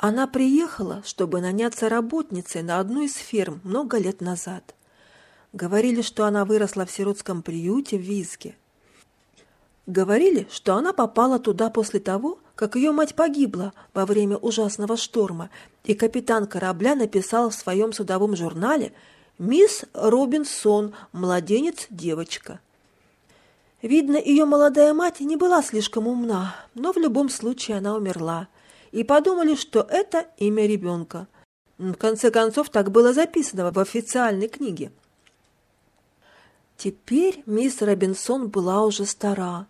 Она приехала, чтобы наняться работницей на одну из ферм много лет назад. Говорили, что она выросла в сиротском приюте в Визге. Говорили, что она попала туда после того, как ее мать погибла во время ужасного шторма, и капитан корабля написал в своем судовом журнале «Мисс Робинсон, младенец-девочка». Видно, ее молодая мать не была слишком умна, но в любом случае она умерла. И подумали, что это имя ребенка. В конце концов, так было записано в официальной книге. Теперь мисс Робинсон была уже стара.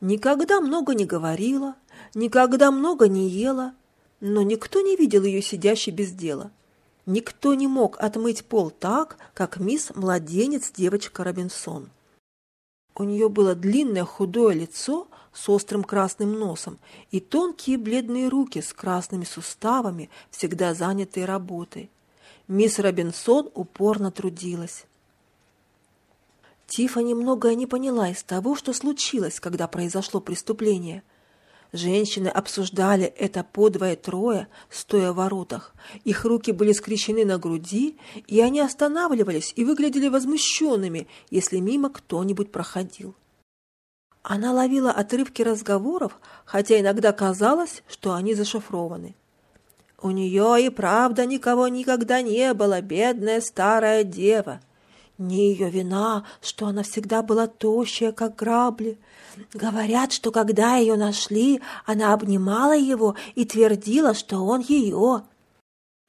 Никогда много не говорила, никогда много не ела, но никто не видел ее сидящей без дела. Никто не мог отмыть пол так, как мисс Младенец девочка Робинсон. У нее было длинное худое лицо с острым красным носом и тонкие бледные руки с красными суставами, всегда занятые работой. Мисс Робинсон упорно трудилась. Тиффани многое не поняла из того, что случилось, когда произошло преступление. Женщины обсуждали это по двое-трое, стоя в воротах. Их руки были скрещены на груди, и они останавливались и выглядели возмущенными, если мимо кто-нибудь проходил. Она ловила отрывки разговоров, хотя иногда казалось, что они зашифрованы. У нее и правда никого никогда не было, бедная старая дева. Не ее вина, что она всегда была тощая, как грабли. Говорят, что когда ее нашли, она обнимала его и твердила, что он ее.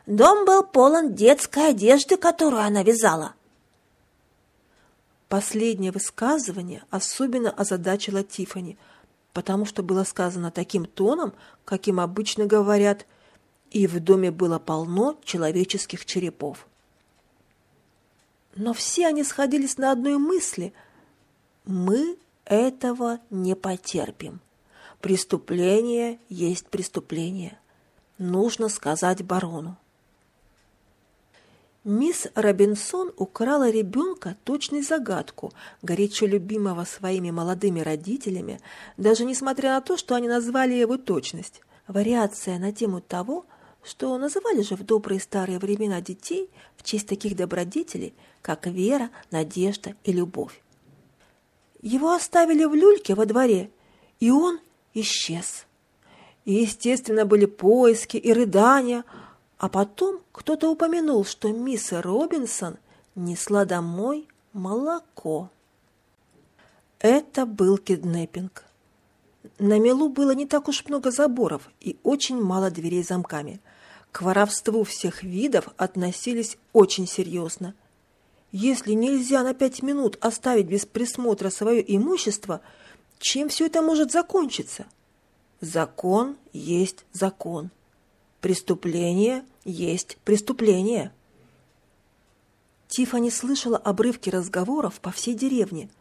Дом был полон детской одежды, которую она вязала. Последнее высказывание особенно озадачило Тифани, потому что было сказано таким тоном, каким обычно говорят, и в доме было полно человеческих черепов. Но все они сходились на одной мысли. Мы этого не потерпим. Преступление есть преступление. Нужно сказать барону. Мисс Робинсон украла ребенка точной загадку, горячо любимого своими молодыми родителями, даже несмотря на то, что они назвали его точность. Вариация на тему того, что называли же в добрые старые времена детей в честь таких добродетелей, как вера, надежда и любовь. Его оставили в люльке во дворе, и он исчез. И, естественно, были поиски и рыдания, а потом кто-то упомянул, что мисс Робинсон несла домой молоко. Это был киднеппинг. На мелу было не так уж много заборов и очень мало дверей замками. К воровству всех видов относились очень серьезно. Если нельзя на пять минут оставить без присмотра свое имущество, чем все это может закончиться? Закон есть закон. Преступление есть преступление. Тиффани слышала обрывки разговоров по всей деревне,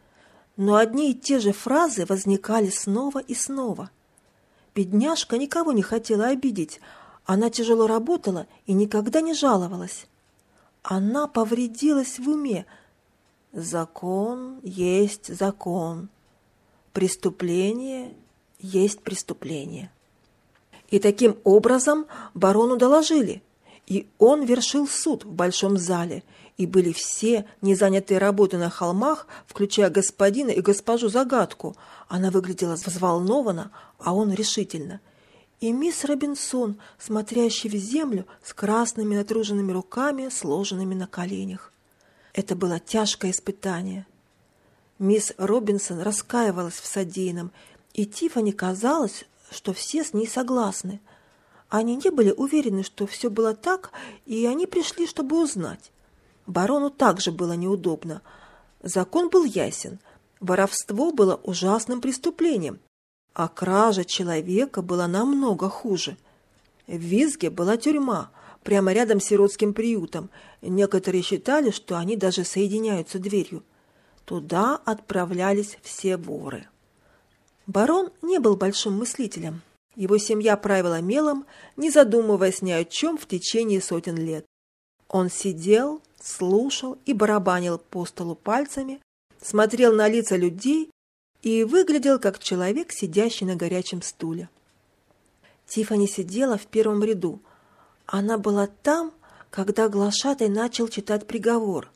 но одни и те же фразы возникали снова и снова. Бедняжка никого не хотела обидеть, она тяжело работала и никогда не жаловалась. Она повредилась в уме. Закон есть закон. Преступление есть преступление. И таким образом барону доложили, и он вершил суд в большом зале, и были все незанятые работы на холмах, включая господина и госпожу Загадку. Она выглядела взволнованно, а он решительно – и мисс Робинсон, смотрящий в землю с красными натруженными руками, сложенными на коленях. Это было тяжкое испытание. Мисс Робинсон раскаивалась в содеянном, и Тиффани казалось, что все с ней согласны. Они не были уверены, что все было так, и они пришли, чтобы узнать. Барону также было неудобно. Закон был ясен. Воровство было ужасным преступлением, а кража человека была намного хуже. В Визге была тюрьма, прямо рядом с сиротским приютом. Некоторые считали, что они даже соединяются дверью. Туда отправлялись все воры. Барон не был большим мыслителем. Его семья правила мелом, не задумываясь ни о чем в течение сотен лет. Он сидел, слушал и барабанил по столу пальцами, смотрел на лица людей и выглядел как человек, сидящий на горячем стуле. Тифани сидела в первом ряду, Она была там, когда глашатай начал читать приговор.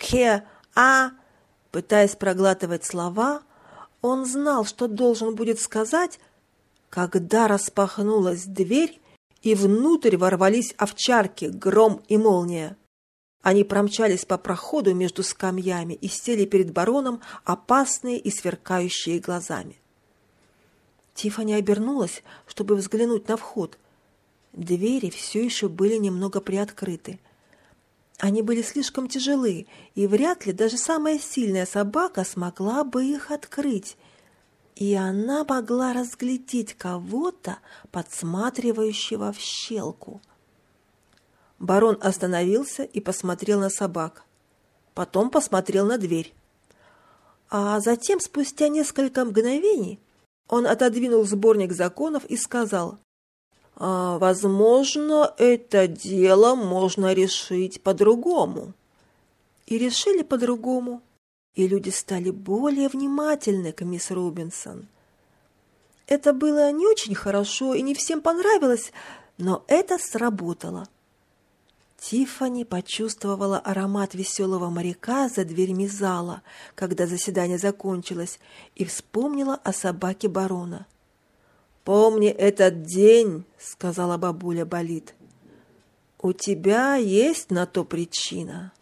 «Хе, а...» Пытаясь проглатывать слова, он знал, что должен будет сказать, когда распахнулась дверь, и внутрь ворвались овчарки, гром и молния. Они промчались по проходу между скамьями и сели перед бароном, опасные и сверкающие глазами. Тиффани обернулась, чтобы взглянуть на вход. Двери все еще были немного приоткрыты. Они были слишком тяжелы, и вряд ли даже самая сильная собака смогла бы их открыть. И она могла разглядеть кого-то, подсматривающего в щелку. Барон остановился и посмотрел на собак. Потом посмотрел на дверь. А затем, спустя несколько мгновений, он отодвинул сборник законов и сказал, «А, «Возможно, это дело можно решить по-другому». И решили по-другому, и люди стали более внимательны к мисс Рубинсон. Это было не очень хорошо и не всем понравилось, но это сработало. Тиффани почувствовала аромат веселого моряка за дверьми зала, когда заседание закончилось, и вспомнила о собаке барона. «Помни этот день», — сказала бабуля Болит. «У тебя есть на то причина».